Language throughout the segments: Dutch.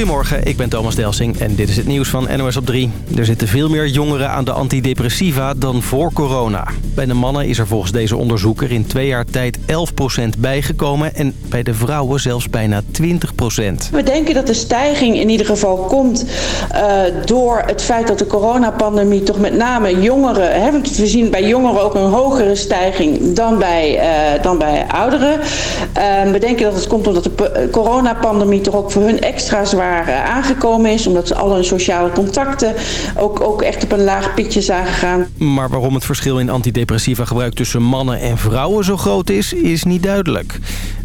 Goedemorgen, ik ben Thomas Delsing en dit is het nieuws van NOS op 3. Er zitten veel meer jongeren aan de antidepressiva dan voor corona. Bij de mannen is er volgens deze onderzoeker in twee jaar tijd 11% bijgekomen... en bij de vrouwen zelfs bijna 20%. We denken dat de stijging in ieder geval komt uh, door het feit dat de coronapandemie toch met name jongeren... We zien bij jongeren ook een hogere stijging dan bij, uh, dan bij ouderen. Uh, we denken dat het komt omdat de coronapandemie toch ook voor hun extra zwaar uh, aangekomen is. Omdat ze al hun sociale contacten ook, ook echt op een laag pitje zagen gaan. Maar waarom het verschil in antidepressiva gebruik tussen mannen en vrouwen zo groot is, is niet duidelijk.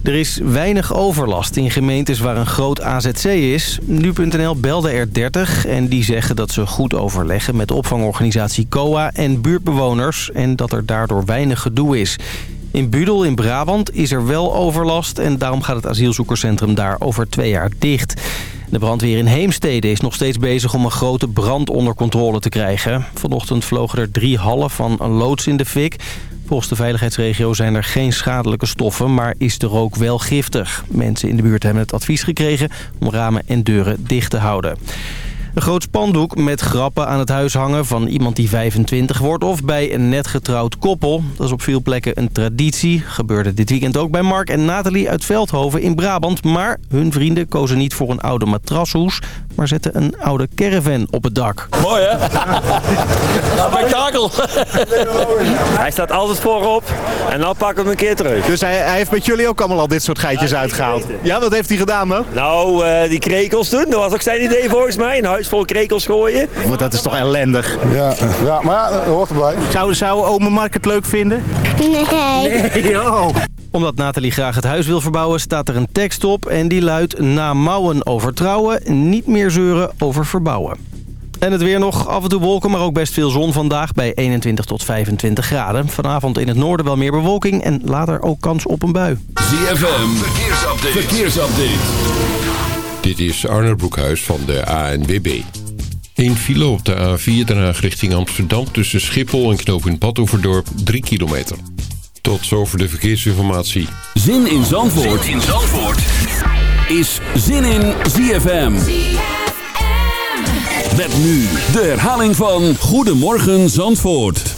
Er is weinig overlast in gemeentes waar een groot AZC is. Nu.nl belde er 30 en die zeggen dat ze goed overleggen met opvangorganisatie COA en buurtbewoners. En dat er daardoor weinig gedoe is. In Budel in Brabant is er wel overlast en daarom gaat het asielzoekerscentrum daar over twee jaar dicht. De brandweer in Heemstede is nog steeds bezig om een grote brand onder controle te krijgen. Vanochtend vlogen er drie hallen van een loods in de fik. Volgens de veiligheidsregio zijn er geen schadelijke stoffen, maar is de rook wel giftig. Mensen in de buurt hebben het advies gekregen om ramen en deuren dicht te houden. Een groot spandoek met grappen aan het huis hangen van iemand die 25 wordt... of bij een net getrouwd koppel. Dat is op veel plekken een traditie. Gebeurde dit weekend ook bij Mark en Nathalie uit Veldhoven in Brabant. Maar hun vrienden kozen niet voor een oude matrashoes... maar zetten een oude caravan op het dak. Mooi hè? Spektakel! hij staat altijd voorop en dan pakken we hem een keer terug. Dus hij, hij heeft met jullie ook allemaal al dit soort geitjes ja, uitgehaald? Ja, wat heeft hij gedaan dan? Nou, uh, die krekels toen, dat was ook zijn idee volgens mij. Een huis vol krekels gooien. Want dat is toch ellendig? Ja, ja maar ja, dat hoort erbij. Zou, zou ome Mark het leuk vinden? Nee. Nee, oh. Omdat Nathalie graag het huis wil verbouwen, staat er een tekst op... en die luidt na mouwen over trouwen, niet meer zeuren over verbouwen. En het weer nog, af en toe wolken, maar ook best veel zon vandaag bij 21 tot 25 graden. Vanavond in het noorden wel meer bewolking en later ook kans op een bui. ZFM, verkeersupdate. verkeersupdate. Dit is Arnold Broekhuis van de ANWB. Een file op de A4 Den Haag richting Amsterdam tussen Schiphol en Knoop in Badhoevedorp 3 kilometer. Tot zover de verkeersinformatie. Zin in Zandvoort, zin in Zandvoort. is Zin in ZFM. Met nu de herhaling van Goedemorgen Zandvoort.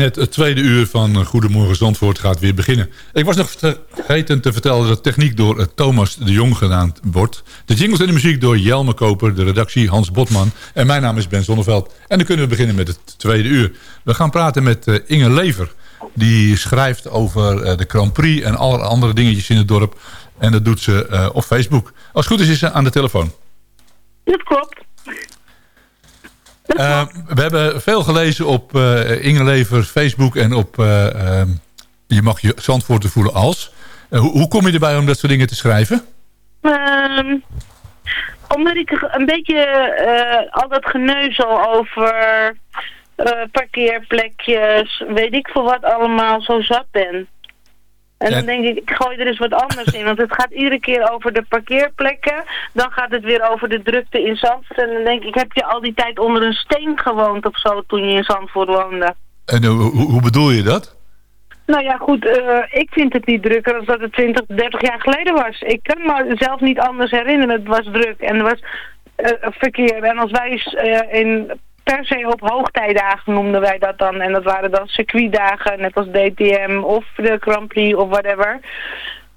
Het, tweede uur van Goedemorgen Zandvoort gaat weer beginnen. Ik was nog vergeten te vertellen dat techniek door Thomas de Jong gedaan wordt. De jingles en de muziek door Jelme Koper, de redactie Hans Botman. En mijn naam is Ben Zonneveld. En dan kunnen we beginnen met het tweede uur. We gaan praten met Inge Lever. Die schrijft over de Grand Prix en alle andere dingetjes in het dorp. En dat doet ze op Facebook. Als het goed is, is ze aan de telefoon. Dat klopt. Uh, we hebben veel gelezen op uh, Ingelever, Facebook en op uh, Je mag je Zandvoort te voelen als. Hoe, hoe, kom je erbij om dat soort dingen te schrijven? Ehm, omdat ik een beetje al dat geneuzel over parkeerplekjes, weet ik voor wat allemaal, zo zat ben. En dan denk ik, ik gooi er eens wat anders in. Want het gaat iedere keer over de parkeerplekken. Dan gaat het weer over de drukte in Zandvoort. En dan denk ik, heb je al die tijd onder een steen gewoond of zo toen je in Zandvoort woonde? En hoe, hoe bedoel je dat? Nou ja, goed, uh, ik vind het niet drukker dan dat het 20, 30 jaar geleden was. Ik kan me zelf niet anders herinneren. Het was druk en er was uh, verkeer. En als wij in per se op hoogtijdagen noemden wij dat dan. En dat waren dan circuitdagen, net als DTM of de Grand Prix of whatever.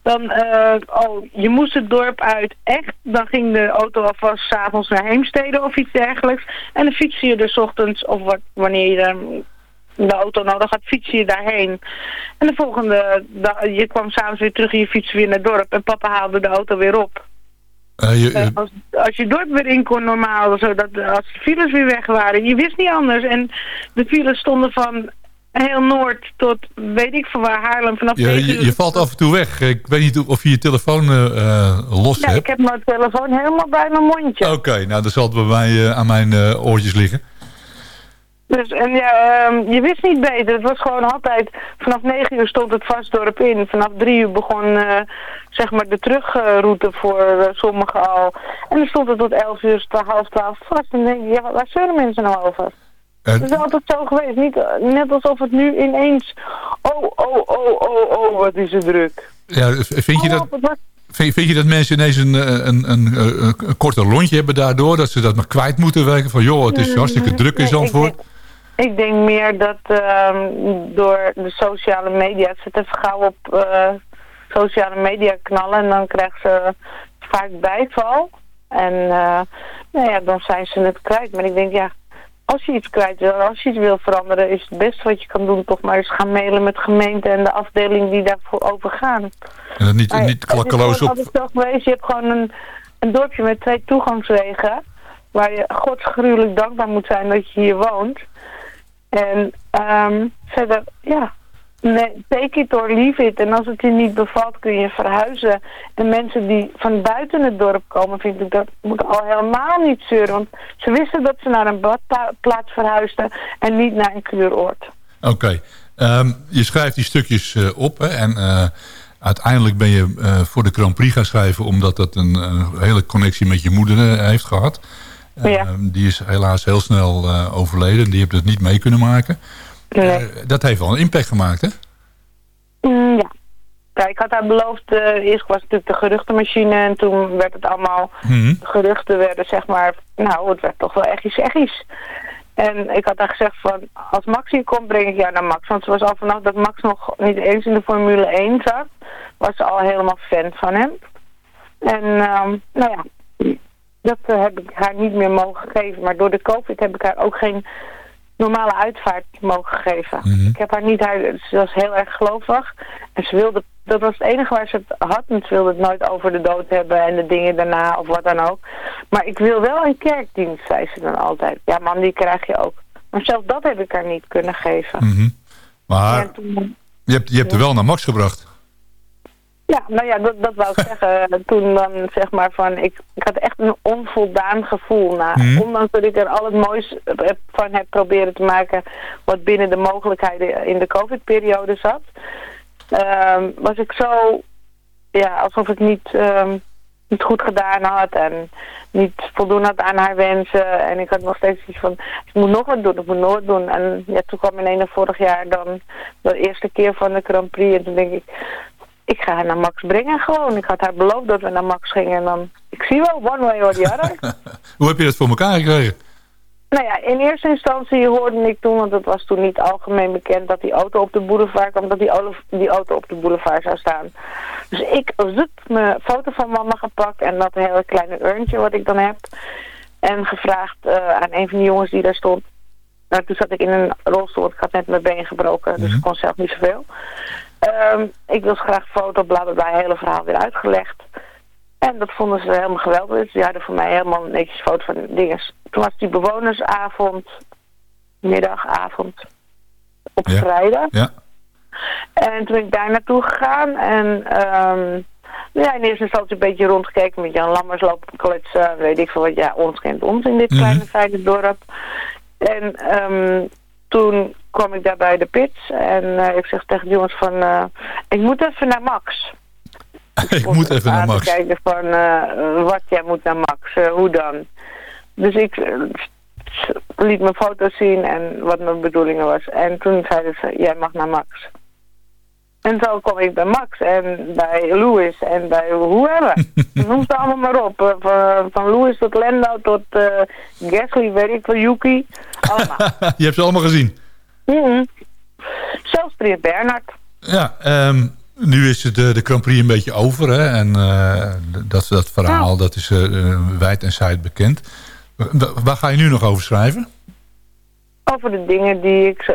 Dan, uh, oh, je moest het dorp uit, echt. Dan ging de auto alvast s'avonds naar Heemstede of iets dergelijks. En dan fiets je dus ochtends, of wat, wanneer je dan de auto nodig had, fiets je daarheen. En de volgende dag, je kwam s'avonds weer terug en je fietste weer naar het dorp. En papa haalde de auto weer op. Uh, je, als, als je dorp weer in kon normaal, zodat als de files weer weg waren, je wist niet anders. En de files stonden van heel Noord tot weet ik van waar Haarlem vanaf ja, je, je, valt af en toe weg. Ik weet niet of je je telefoon uh, los ja, hebt. ik heb mijn telefoon helemaal bij mijn mondje. Oké, nou dan zal het bij mij aan mijn oortjes liggen. Dus, en ja, um, je wist niet beter. Het was gewoon altijd, vanaf 9 uur stond het vastdorp in. Vanaf 3 uur begon, uh, zeg maar, de terugroute voor uh, sommigen al. En dan stond het tot 11 uur, half 12 vast. En dan denk je, ja, waar zeuren mensen nou over? Het is altijd zo geweest. Niet, net alsof het nu ineens, oh, oh, oh, oh, oh, wat is het druk. Ja, vind je dat... Vind, vind je dat mensen ineens een, een, een, een, een korter lontje hebben daardoor? Dat ze dat maar kwijt moeten werken? Van joh, het is hartstikke druk in Zandvoort. Ik denk meer dat uh, door de sociale media, ze te gauw op uh, sociale media knallen en dan krijgen ze vaak bijval. En uh, nou ja, dan zijn ze het kwijt. Maar ik denk, ja, als je iets kwijt wil, als je iets wil veranderen, is het beste wat je kan doen toch maar eens gaan mailen met gemeente en de afdeling die daarvoor overgaan. En dat niet, maar, niet klakkeloos op... Het is geweest, je hebt gewoon een, een dorpje met twee toegangswegen waar je godsgruwelijk dankbaar moet zijn dat je hier woont. En um, verder, ja, take it or leave it. En als het je niet bevalt, kun je verhuizen. De mensen die van buiten het dorp komen, vind ik dat moet al helemaal niet zeuren. Want ze wisten dat ze naar een badplaats verhuisden en niet naar een kuuroord. Oké. Um, je schrijft die stukjes uh, op hè, en... Uh, uiteindelijk ben je uh, voor de Grand Prix gaan schrijven... omdat dat een hele connectie met je moeder heeft gehad. Ja. Ehm, die is helaas heel snel uh, overleden. Die heeft het niet mee kunnen maken. Nee. Uh, dat heeft wel een impact gemaakt, hè? Mm, ja. ja. ik had haar beloofd... Uh, eerst was natuurlijk de geruchtenmachine... en toen werd het allemaal... Mm geruchten werden, zeg maar... nou, het werd toch wel echt iets echt En ik had haar gezegd van... als Max hier komt, breng ik jou naar Max. Want ze was al vanaf dat Max nog niet eens in de Formule 1 zat... was ze al helemaal fan van hem. En, um, nou ja dat uh, heb ik haar niet meer mogen geven. Maar door de COVID heb ik haar ook geen normale uitvaart mogen geven. Mm -hmm. Ik heb haar niet, haar, ze was heel erg gelovig. En ze wilde, dat was het enige waar ze het had. En ze wilde het nooit over de dood hebben en de dingen daarna of wat dan ook. Maar ik wil wel een kerkdienst, zei ze dan altijd. Ja man, die krijg je ook. Maar zelfs dat heb ik haar niet kunnen geven. Mm -hmm. Maar toen, je hebt, je hebt er wel naar Max gebracht. Ja, nou ja, dat, dat wou ik zeggen. Toen dan zeg maar van, ik, ik had echt een onvoldaan gevoel. Na, Mhm. Ondanks dat ik er al het moois heb- van heb proberen te maken wat binnen de mogelijkheden in de covid-periode zat. ehm, was ik zo, ja, alsof ik niet, ehm, niet goed gedaan had en niet voldoen had aan haar wensen. En ik had nog steeds iets van, ik moet nog wat doen, ik moet nog wat doen. En ja, toen kwam ineens vorig jaar dan de eerste keer van de Grand Prix. En toen denk ik, ik ga haar naar Max brengen gewoon. Ik had haar beloofd dat we naar Max gingen. En dan, ik zie wel, one way or the other. Hoe heb je dat voor elkaar gekregen? Nou ja, in eerste instantie hoorde ik toen, want het was toen niet algemeen bekend dat die auto op de boulevard kwam, dat die, die auto op de boulevard zou staan. Dus ik zit mijn foto van mama gepakt en dat hele kleine urntje wat ik dan heb. En gevraagd uh, aan een van die jongens die daar stond. Nou, toen zat ik in een rolstoel, ik had net mijn been gebroken, dus ik kon zelf niet zoveel. Um, ik wil graag foto, bla bla bla, het hele verhaal weer uitgelegd. En dat vonden ze helemaal geweldig. Dus die hadden voor mij helemaal netjes foto van dingen. Toen was die bewonersavond, middagavond, op Ja. vrijdag. Ja. En toen ben ik daar naartoe gegaan en ehm ja, in eerste instantie een beetje rondgekeken met Jan Lammers lopen kletsen, weet ik veel wat, ja, ons kent ons in dit Mhm. kleine fijne dorp. En ehm toen kwam ik daar bij de pits en eh, ik zeg tegen de jongens van, eh, ik moet even naar Max. ik moet even naar Max. kijken van, eh, wat jij moet naar Max, hoe dan? Dus ik liet mijn foto's zien en wat mijn bedoelingen was. En toen zeiden ze, jij mag naar Max. En zo kwam ik bij Max en bij Louis en bij whoever. Noem ze allemaal maar op. Van, van Louis tot Lendo tot eh Gasly, weet ik veel, Yuki. Allemaal. Je hebt ze allemaal gezien. Mhm. Zelfs Prins Bernhard. Ja, ehm, nu is het de, de Grand Prix een beetje over. Hè? En eh, dat, dat verhaal dat is eh, eh, wijd en zijd bekend. Wa- Waar ga je nu nog over schrijven? Over de dingen die ik...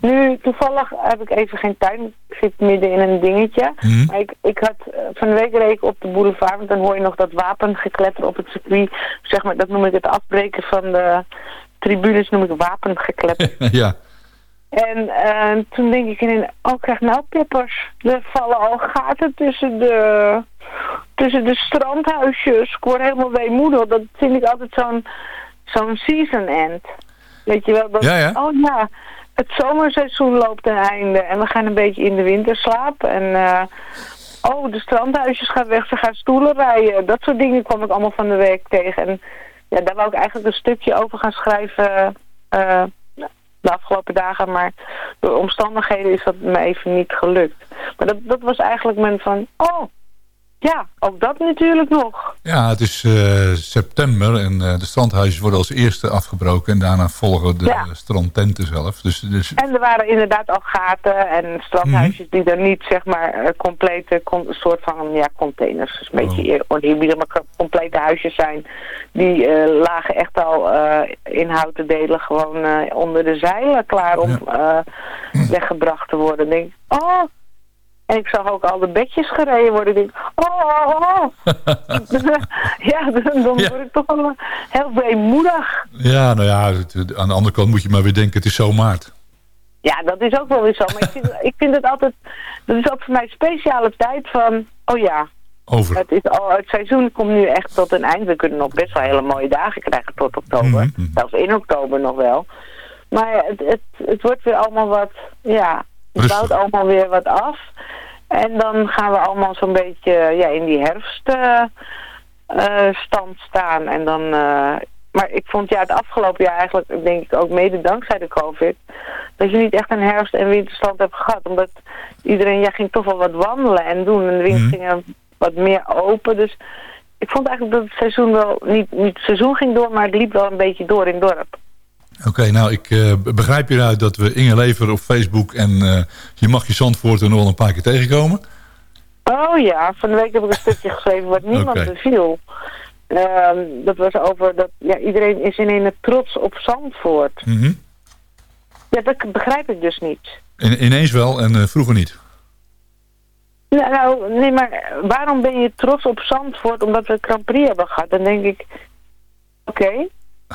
nu- toevallig heb ik even geen tijd. Ik zit midden in een dingetje. Mhm. Maar ik, ik had eh, van de week reek op de boulevard, want dan hoor je nog dat wapengekletter op het circuit. Zeg maar, dat noem ik het afbreken van de tribunes, noem ik wapengekletter. ja. En eh, toen denk ik in oh, ik krijg nou pippers. Er vallen al gaten tussen de, tussen de strandhuisjes. Ik word helemaal weemoedig. Dat vind ik altijd zo'n zo'n season end. Weet je wel? Dat, Ja, ja. Oh ja, het zomerseizoen loopt ten einde en we gaan een beetje in de winterslaap. En eh, oh, de strandhuisjes gaan weg, ze gaan stoelen rijden. Dat soort dingen kwam ik allemaal van de week tegen. En ja, daar wou ik eigenlijk een stukje over gaan schrijven eh, de afgelopen dagen. Maar door omstandigheden is dat me even niet gelukt. Maar dat, dat was eigenlijk mijn van, oh, ja, ook dat natuurlijk nog. Ja, het is eh, september en eh, de strandhuisjes worden als eerste afgebroken. En daarna volgen de Ja. strandtenten zelf. Dus, dus En er waren inderdaad al gaten en strandhuisjes die er niet, zeg maar, eh, complete, con- soort van, ja, containers, is een beetje eer- oneerbiedig, maar co- complete huisjes zijn. Die lagen echt al in houten delen gewoon onder de zeilen klaar om weggebracht te worden. Denk oh. En ik zag ook al de bedjes gereden worden. Ik denk, oh, oh, oh. ja, dan, dan Ja. word ik toch wel heel weemoedig. ja, nou ja, aan de andere kant moet je maar weer denken, het is zo maart. Ja, dat is ook wel weer zo. Maar ik vind, ik vind het altijd... Dat is ook voor mij een speciale tijd van... Oh ja, Over. het, is al, het seizoen komt nu echt tot een eind. We kunnen nog best wel hele mooie dagen krijgen tot oktober. Mhm. Zelfs in oktober nog wel. Maar het, het, het wordt weer allemaal wat... Ja, het bouwt allemaal weer wat af. En dan gaan we allemaal zo'n beetje ja, in die herfststand stand staan. En dan... eh, maar ik vond ja, het afgelopen jaar eigenlijk, denk ik ook mede dankzij de COVID, dat je niet echt een herfst- en winterstand hebt gehad. Omdat iedereen, ja, ging toch wel wat wandelen en doen. En de winkels Mhm. gingen wat meer open. Dus ik vond eigenlijk dat het seizoen wel, niet, niet het seizoen ging door, maar het liep wel een beetje door in het dorp. Oké, nou ik eh, begrijp hieruit dat we Inge Lever op Facebook en eh, je mag je Zandvoort er nog wel een paar keer tegenkomen. Oh ja, van de week heb ik een stukje geschreven wat niemand beviel. Ehm, dat was over dat ja, iedereen is in een trots op Zandvoort. Mhm. Ja, dat begrijp ik dus niet. In, ineens wel en eh, vroeger niet. Nou, nou, nee, maar waarom ben je trots op Zandvoort omdat we Grand Prix hebben gehad? Dan denk ik, oké,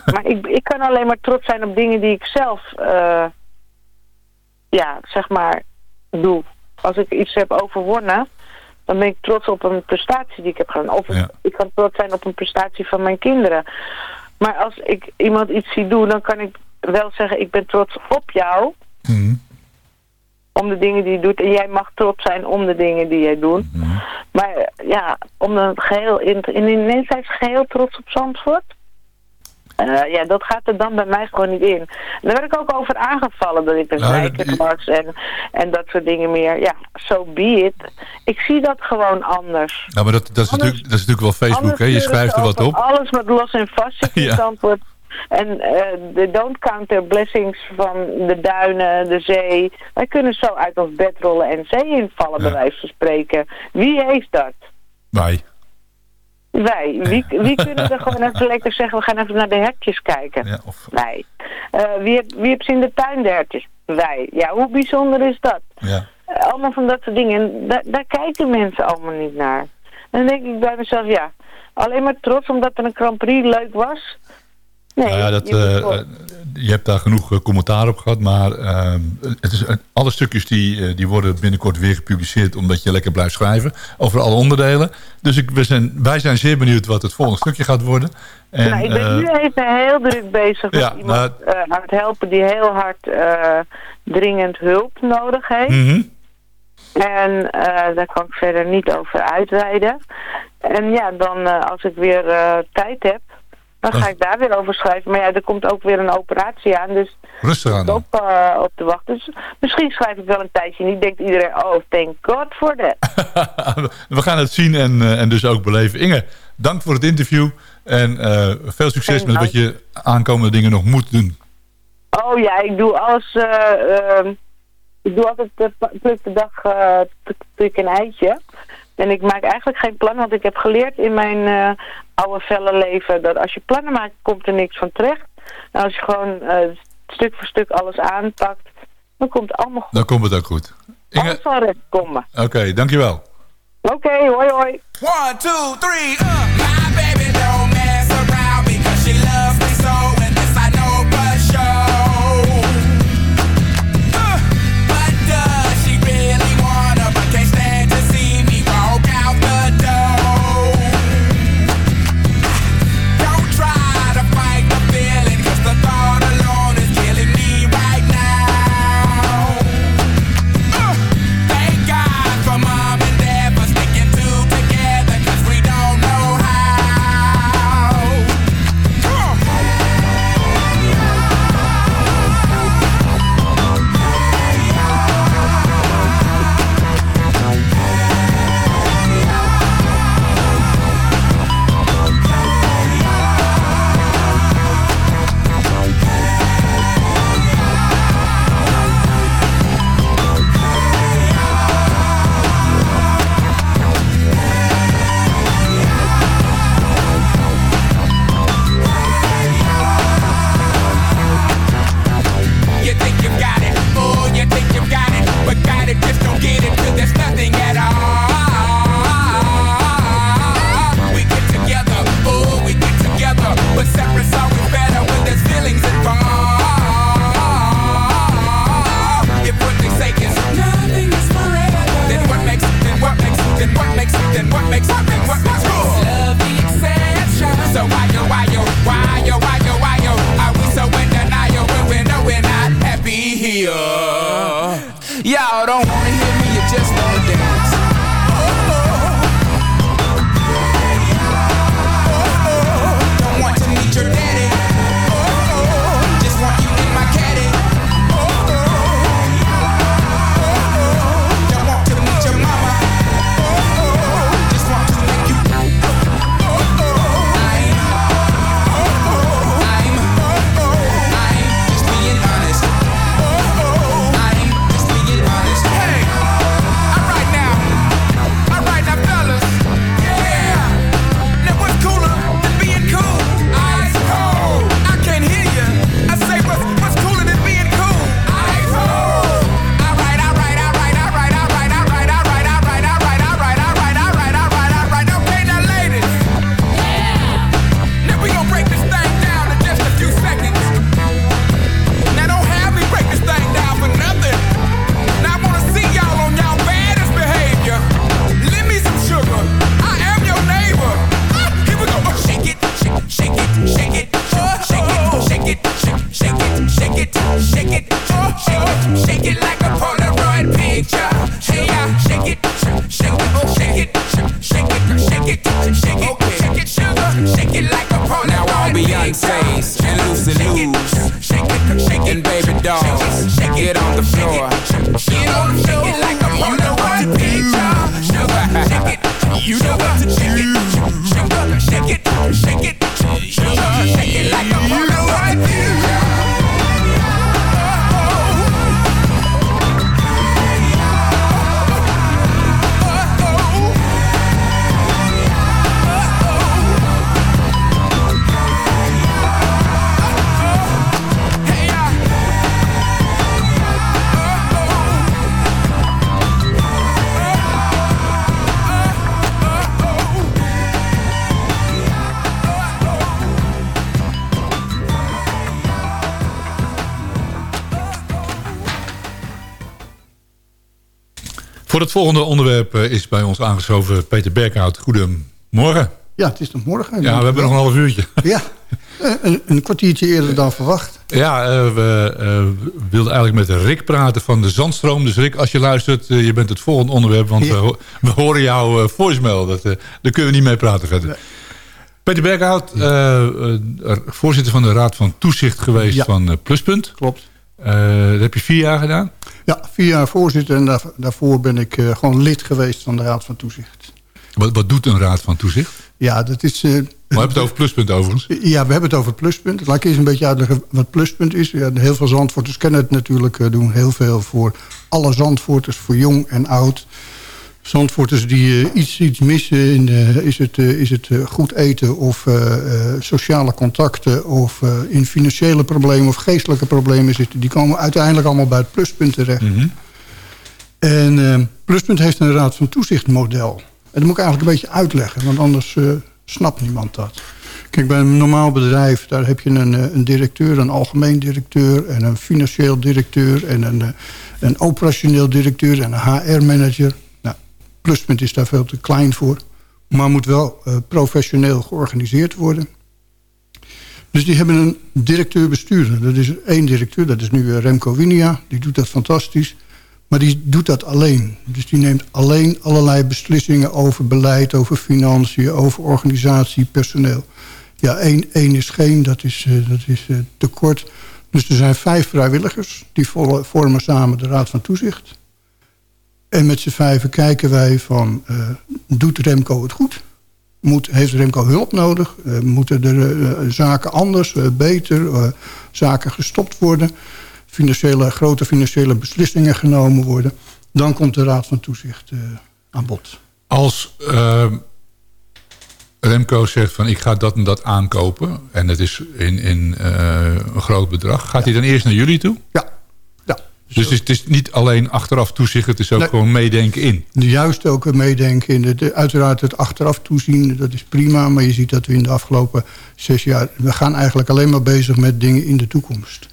maar ik, ik kan alleen maar trots zijn op dingen die ik zelf, eh, ja, zeg maar, doe. Als ik iets heb overwonnen, dan ben ik trots op een prestatie die ik heb gedaan. Of Ja. ik kan trots zijn op een prestatie van mijn kinderen. Maar als ik iemand iets zie doen, dan kan ik wel zeggen, ik ben trots op jou Mhm. om de dingen die je doet. En jij mag trots zijn om de dingen die jij doet. Mhm. Maar ja, om een geheel in, in ineens zijn ze geheel trots op Zandvoort. Eh, ja, dat gaat er dan bij mij gewoon niet in. Daar werd ik ook over aangevallen dat ik een Nou, was en, en dat soort dingen meer. Ja, so be it. Ik zie dat gewoon anders. Nou, maar dat, dat, is Anders- natuurlijk, dat is natuurlijk wel Facebook, hè? Je schrijft er wat op. Alles met los en vast zit in Ja. Zandvoort. En de don't count their blessings van de duinen, de zee. Wij kunnen zo uit ons bed rollen en zee invallen, bij wijze van spreken. Wie heeft dat? Wij. Wij. Wie, wie kunnen er gewoon even lekker zeggen, we gaan even naar de hertjes kijken? Ja, of... Wij. wie, heeft, wie heeft ze in de tuin de hertjes? Wij. Ja, hoe bijzonder is dat? Ja. allemaal van dat soort dingen. En daar, daar kijken mensen allemaal niet naar. En dan denk ik bij mezelf, ja, alleen maar trots omdat er een Grand Prix leuk was. Nee, nou ja, dat, je, je, hebt daar genoeg commentaar op gehad, maar ehm, het is, alle stukjes die, die worden binnenkort weer gepubliceerd omdat je lekker blijft schrijven over alle onderdelen. Dus ik, we zijn, wij zijn zeer benieuwd wat het volgende stukje gaat worden. En, nou, ik ben nu even heel druk bezig met iemand maar, aan het helpen die heel hard dringend hulp nodig heeft. Mm En uh, daar kan ik verder niet over uitweiden. En ja, dan uh, als ik weer uh, tijd heb, dan ga ik daar weer over schrijven. Maar ja, er komt ook weer een operatie aan, dus Rustig aan op, op te wachten. Dus misschien schrijf ik wel een tijdje niet. Denkt iedereen, oh, thank God for that. We gaan het zien en, en dus ook beleven. Inge, dank voor het interview. En veel succes met wat je aankomende dingen nog moet doen. Oh ja, ik doe alles... Uh, ik doe altijd de pluk de dag pluk een eitje. En ik maak eigenlijk geen plan, want ik heb geleerd in mijn uh, oude felle leven... dat als je plannen maakt, komt er niks van terecht. En als je gewoon stuk voor stuk alles aanpakt, dan komt het allemaal goed. Dan komt het ook goed. Inge... Alles zal recht komen. Oké, okay, dankjewel. Oké, okay, hoi hoi. One, two, three, uh. Voor het volgende onderwerp eh, is bij ons aangeschoven Peter Berkhout. Goedemorgen. Ja, het is nog morgen. Ja, we hebben nog een half uurtje. Ja, eh, een, een kwartiertje eerder dan verwacht. Ja, eh, we wilden eigenlijk met Rick praten van de Zandstroom. Dus Rick, als je luistert, je bent het volgende onderwerp. Want Ja. we, ho- we horen jouw voicemail. Dat, daar kunnen we niet mee praten verder. Peter Berkhout, eh, voorzitter van de Raad van Toezicht geweest Ja. van Pluspunt. Klopt. Dat heb je vier jaar gedaan. Ja, vier jaar voorzitter en daar- daarvoor ben ik eh, gewoon lid geweest van de Raad van Toezicht. Wat, wat doet een Raad van Toezicht? Ja, dat is... eh, We hebben het over Pluspunt overigens. Ja, we hebben het over pluspunt. Laat ik eerst een beetje uitleggen wat pluspunt is. Ja, heel veel Zandvoorters kennen het natuurlijk. eh, doen heel veel voor alle Zandvoorters, voor jong en oud. Zandvoorters die eh, iets, iets missen, in, eh, is het, eh, is het goed eten of sociale contacten... of in financiële problemen of geestelijke problemen zitten... die komen uiteindelijk allemaal bij het pluspunt terecht. En eh, Pluspunt heeft een raad van toezicht model. En dat moet ik eigenlijk een beetje uitleggen, want anders snapt niemand dat. Kijk, bij een normaal bedrijf, daar heb je een, een directeur, een algemeen directeur... en een financieel directeur en een, een operationeel directeur en een HR-manager. Pluspunt is daar veel te klein voor, maar moet wel eh, professioneel georganiseerd worden. Dus die hebben een directeur-bestuurder. Dat is één directeur, dat is nu eh, Remco Winia. Die doet dat fantastisch. Maar die doet dat alleen. Dus die neemt alleen allerlei beslissingen over beleid, over financiën, over organisatie, personeel. Ja, één, één is geen, dat is, eh, dat is eh, te kort. Dus er zijn vijf vrijwilligers, die vormen samen de Raad van Toezicht. En met z'n vijven kijken wij van, eh, doet Remco het goed? Moet, heeft Remco hulp nodig? Eh, moeten er eh, zaken anders, beter, zaken gestopt worden? Financiële, grote financiële beslissingen genomen worden? Dan komt de Raad van Toezicht aan bod. Als eh, Remco zegt van ik ga dat en dat aankopen... en het is in, in een groot bedrag... gaat hij dan eerst naar jullie toe? Ja. Dus het is, niet alleen achteraf toezicht... het is ook Nee. gewoon meedenken in. Juist ook meedenken. In uiteraard het achteraf toezien, dat is prima. Maar je ziet dat we in de afgelopen zes jaar... we gaan eigenlijk alleen maar bezig met dingen in de toekomst.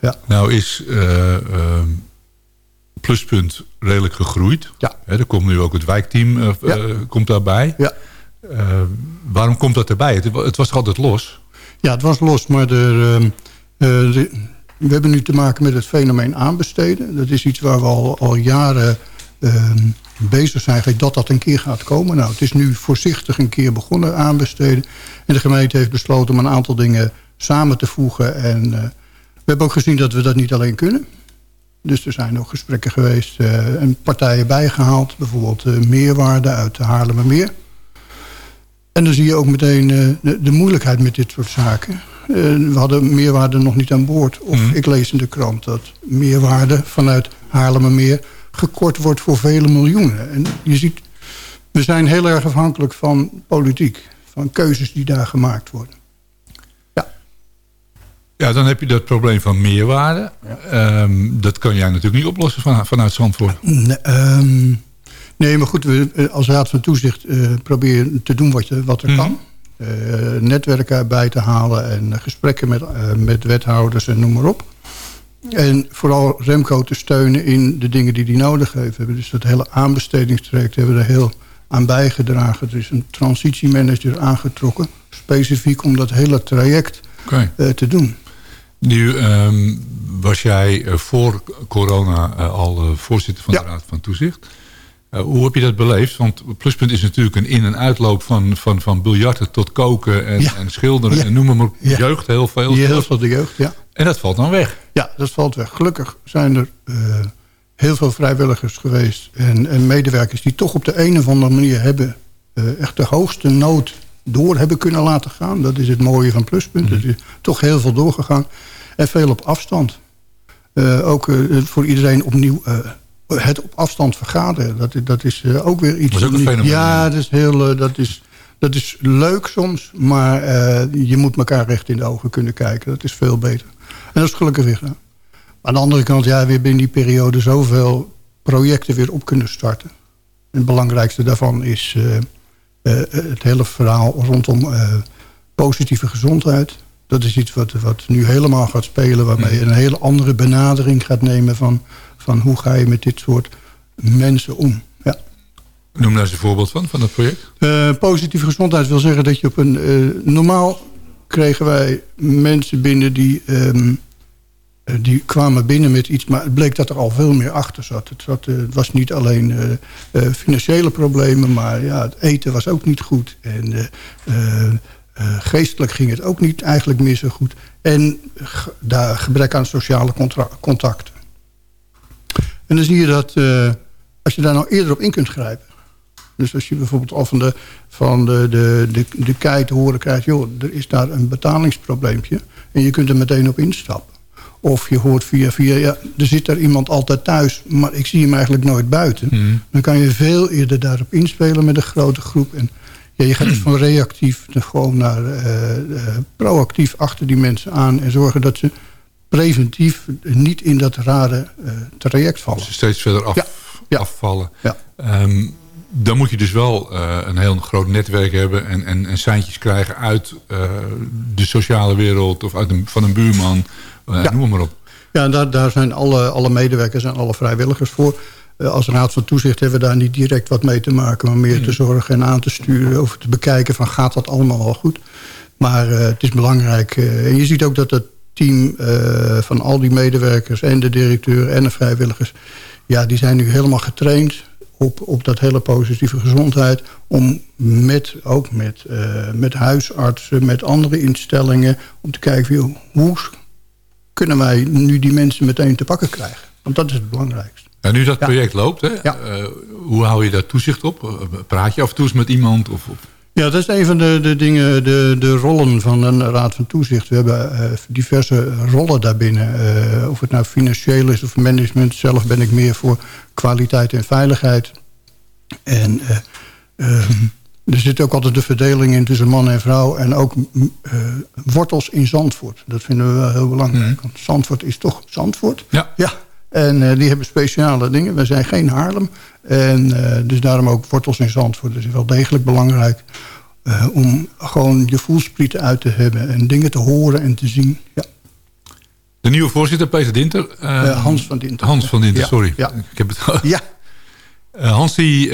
Ja. Nou is eh, Pluspunt redelijk gegroeid. Ja. Er komt nu ook het wijkteam eh, Ja. eh, komt daarbij. Ja. Eh, waarom komt dat erbij? Het, het was altijd los? Ja, het was los, maar er, ehm, eh, we hebben nu te maken met het fenomeen aanbesteden. Dat is iets waar we al, al jaren ehm, bezig zijn dat dat een keer gaat komen. Nou, het is nu voorzichtig een keer begonnen aanbesteden. En de gemeente heeft besloten om een aantal dingen samen te voegen. En eh, we hebben ook gezien dat we dat niet alleen kunnen. Dus er zijn ook gesprekken geweest eh, en partijen bijgehaald. Bijvoorbeeld eh, meerwaarde uit de Haarlemmermeer. En dan zie je ook meteen de moeilijkheid met dit soort zaken. Eh, we hadden meerwaarde nog niet aan boord. Of ik lees in de krant dat meerwaarde vanuit Haarlemmermeer... gekort wordt voor vele miljoenen. En je ziet, we zijn heel erg afhankelijk van politiek. Van keuzes die daar gemaakt worden. Ja, dan heb je dat probleem van meerwaarde. Ehm, dat kan jij natuurlijk niet oplossen van, vanuit Zandvoort. Nee, ehm, nee, maar goed, we, eh, als Raad van Toezicht eh, proberen te doen wat, je, wat er Mhm. kan. Eh, netwerken erbij te halen en eh, gesprekken met, eh, met wethouders en noem maar op. En vooral Remco te steunen in de dingen die hij nodig heeft. We hebben dus dat hele aanbestedingstraject hebben we er heel aan bijgedragen. Er is een transitiemanager aangetrokken. Specifiek om dat hele traject Oké. eh, te doen. Nu ehm, was jij voor corona al eh, voorzitter van de Raad van Toezicht. Eh, hoe heb je dat beleefd? Want Pluspunt is natuurlijk een in- en uitloop van, van, van biljarten tot koken en, Ja. en schilderen Ja. en noem maar op. Ja. Jeugd heel veel. Heel veel de jeugd, ja. En dat valt dan weg. Ja, dat valt weg. Gelukkig zijn er eh, heel veel vrijwilligers geweest... En, en medewerkers die toch op de een of andere manier hebben... eh, echt de hoogste nood door hebben kunnen laten gaan. Dat is het mooie van Pluspunt. Mhm. Het is toch heel veel doorgegaan. En veel op afstand. Ook voor iedereen opnieuw... het op afstand vergaderen, dat, dat is eh, ook weer iets... Dat is ook een fenomeen. Ja, dat is, heel, eh, dat, is, dat is leuk soms, maar eh, je moet elkaar recht in de ogen kunnen kijken. Dat is veel beter. En dat is gelukkig weer gedaan. Aan de andere kant, ja, we hebben in die periode zoveel projecten weer op kunnen starten. En het belangrijkste daarvan is het hele verhaal rondom positieve gezondheid. Dat is iets wat, wat nu helemaal gaat spelen... waarmee je een hele andere benadering gaat nemen... van, van hoe ga je met dit soort mensen om. Ja. Noem daar eens een voorbeeld van, van dat project. Eh, positieve gezondheid wil zeggen dat je op een... eh, normaal kregen wij mensen binnen die... ehm, eh, die kwamen binnen met iets, maar het bleek dat er al veel meer achter zat. Het, zat, het was niet alleen financiële problemen, maar ja, het eten was ook niet goed. En eh, geestelijk ging het ook niet eigenlijk meer zo goed. En ge- daar gebrek aan sociale contacten. En dan zie je dat eh, als je daar nou eerder op in kunt grijpen. Dus als je bijvoorbeeld al van de, van de, de, de, de kei te horen krijgt... joh, er is daar een betalingsprobleempje... en je kunt er meteen op instappen. Of je hoort via, via ja, er zit er iemand altijd thuis... maar ik zie hem eigenlijk nooit buiten. Dan kan je veel eerder daarop inspelen met een grote groep. En ja, je gaat dus van reactief naar gewoon naar eh, eh, proactief achter die mensen aan... en zorgen dat ze preventief niet in dat rare eh, traject vallen. Dus steeds verder af, Ja, ja. afvallen. Ja. Ehm, dan moet je dus wel een heel groot netwerk hebben... en, en, en seintjes krijgen uit de sociale wereld... of uit een, van een buurman, Ja. noem maar op. Ja, en daar, daar zijn alle, alle medewerkers en alle vrijwilligers voor. Eh, als Raad van Toezicht hebben we daar niet direct wat mee te maken... maar meer te zorgen en aan te sturen of te bekijken van gaat dat allemaal wel goed. Maar eh, het is belangrijk. eh, en je ziet ook dat het team van al die medewerkers en de directeur en de vrijwilligers... ja, die zijn nu helemaal getraind op, op dat hele positieve gezondheid... om met, ook met, met huisartsen, met andere instellingen... om te kijken, joh, hoe kunnen wij nu die mensen meteen te pakken krijgen. Want dat is het belangrijkste. En nu dat Ja. project loopt, hè, Ja. eh, hoe hou je daar toezicht op? Praat je af en toe eens met iemand? Of, of- Ja, dat is een van de, de dingen, de, de rollen van een raad van toezicht. We hebben eh, diverse rollen daarbinnen. Eh, of het nou financieel is of management. Zelf ben ik meer voor kwaliteit en veiligheid. En er zit ook altijd de verdeling in tussen man en vrouw. En ook wortels in Zandvoort. Dat vinden we wel heel belangrijk. Want Zandvoort is toch Zandvoort. Ja. Ja, en eh, die hebben speciale dingen. We zijn geen Haarlem. En eh, dus daarom ook wortels in Zandvoort. Dat is wel degelijk belangrijk. eh, om gewoon je voelsprieten uit te hebben. En dingen te horen en te zien. Ja. De nieuwe voorzitter, Peter Dinter. eh, Eh, Hans van Dinter. Hans van Dinter, Ja, sorry. ja. Ik heb het ja. Eh, Hans die,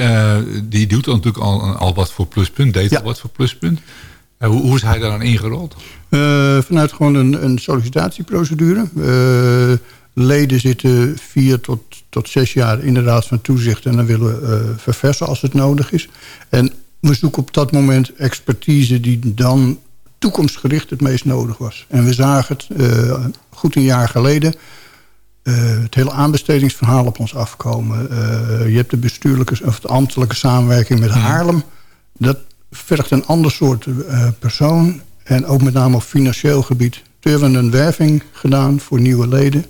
die doet natuurlijk al, al wat voor pluspunt, deed al wat voor pluspunt. Hoe, hoe is hij daaraan ingerold? Vanuit gewoon een, een sollicitatieprocedure. Leden zitten vier tot, tot zes jaar in de Raad van Toezicht... en dan willen we eh, verversen als het nodig is. En we zoeken op dat moment expertise die dan toekomstgericht het meest nodig was. En we zagen het eh, goed een jaar geleden... eh, het hele aanbestedingsverhaal op ons afkomen. Je hebt de bestuurlijke of de ambtelijke samenwerking met Haarlem. Dat vergt een ander soort persoon. En ook met name op financieel gebied. Toen hebben we een werving gedaan voor nieuwe leden.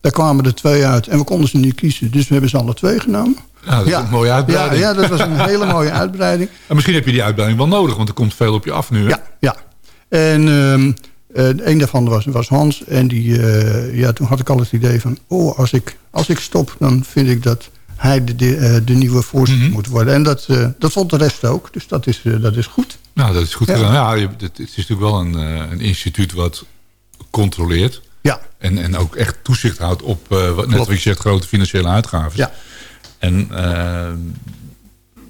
Daar kwamen er twee uit en we konden ze niet kiezen. Dus we hebben ze alle twee genomen. Ja, dat is een mooie uitbreiding. Ja, ja, dat was een hele mooie uitbreiding. En misschien heb je die uitbreiding wel nodig, want er komt veel op je af nu. Hè? Ja, ja. En ehm, eh, een daarvan was, was Hans. En die, eh, ja, toen had ik al het idee van... oh, als ik, als ik stop, dan vind ik dat hij de, de, eh, de nieuwe voorzitter Mhm. moet worden. En dat, dat vond de rest ook. Dus dat is, dat is goed. Nou, dat is goed Ja. gedaan. Ja, het, is natuurlijk wel een, een instituut wat controleert. Ja. En, en ook echt toezicht houdt op, eh, wat, net wat je zegt, grote financiële uitgaven. Ja. En eh,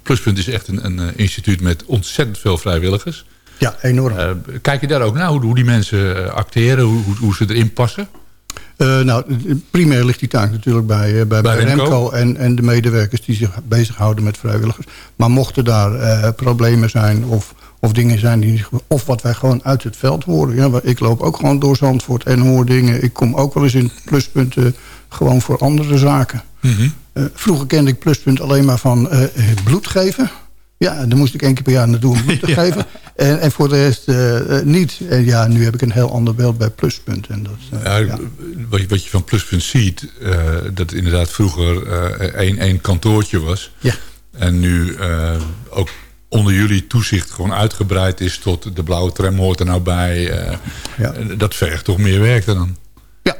Pluspunt is echt een, een eh, instituut met ontzettend veel vrijwilligers. Ja, enorm. Kijk je daar ook naar hoe, hoe die mensen acteren, hoe, hoe, hoe ze erin passen? Nou, primair ligt die taak natuurlijk bij, bij, bij, Remco. Remco, en, en de medewerkers die zich bezighouden met vrijwilligers. Maar mochten daar problemen zijn of, of dingen zijn die niet of wat wij gewoon uit het veld horen. Ja, ik loop ook gewoon door Zandvoort en hoor dingen. Ik kom ook wel eens in pluspunten gewoon voor andere zaken. Eh, vroeger kende ik pluspunt alleen maar van eh, eh, bloed geven. Ja, dan moest ik één keer per jaar naartoe om bloed te geven. En, en voor de rest eh, niet. En ja, nu heb ik een heel ander beeld bij pluspunt. En dat, Ja, Wat, je, wat je van Pluspunt ziet, dat het inderdaad vroeger één, één kantoortje was. Ja. En nu ook onder jullie toezicht gewoon uitgebreid is tot de blauwe tram hoort er nou bij. eh, Ja. eh, Dat vergt toch meer werk dan. Ja.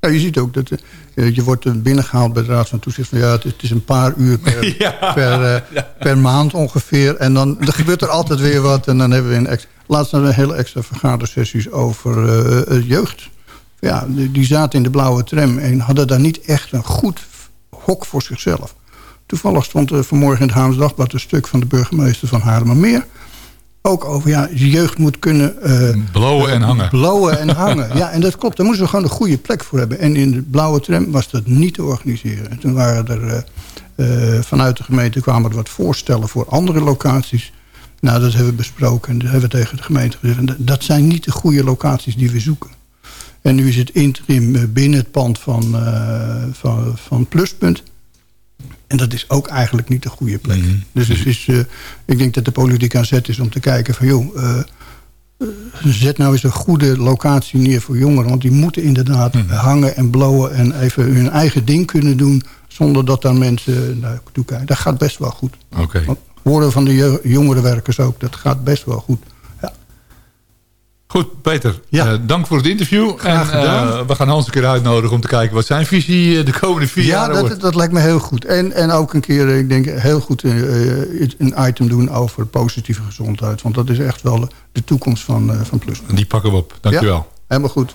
ja, je ziet ook dat eh, je wordt binnengehaald bij de Raad van Toezicht. Van, ja, het is, het is een paar uur per, per, per maand ongeveer. En dan er gebeurt er altijd weer wat. En dan hebben we een extra, laatst hadden we een hele extra vergadersessies over jeugd. Ja, die, die zaten in de blauwe tram en hadden daar niet echt een goed hok voor zichzelf. Toevallig stond er vanmorgen in het Haams Dagblad... een stuk van de burgemeester van Haarlemmermeer. Ook over, ja, jeugd moet kunnen... eh, Blowen en hangen. Blowen en hangen. Ja, en dat klopt. Daar moeten ze gewoon een goede plek voor hebben. En in de blauwe tram was dat niet te organiseren. En toen waren er eh, eh, vanuit de gemeente kwamen er wat voorstellen voor andere locaties. Nou, dat hebben we besproken. En dat hebben we tegen de gemeente gezegd. Dat- zijn niet de goede locaties die we zoeken. En nu is het interim binnen het pand van, van, van Pluspunt. En dat is ook eigenlijk niet de goede plek. Dus het is, eh, ik denk dat de politiek aan zet is om te kijken van... joh, eh, zet nou eens een goede locatie neer voor jongeren. Want die moeten inderdaad hangen en blowen... en even hun eigen ding kunnen doen... zonder dat daar mensen naar toe kijken. Dat gaat best wel goed. Oké. Want horen van de jongerenwerkers ook, dat gaat best wel goed. Goed, Peter. eh, dank voor het interview. Graag en, eh, we gaan Hans een keer uitnodigen om te kijken wat zijn visie eh, de komende vier Ja, jaar wordt. dat, dat lijkt me heel goed. En, en ook een keer, ik denk, heel goed een item doen over positieve gezondheid. Want dat is echt wel de toekomst van, van Plus. Die pakken we op. Dankjewel. Ja, helemaal goed.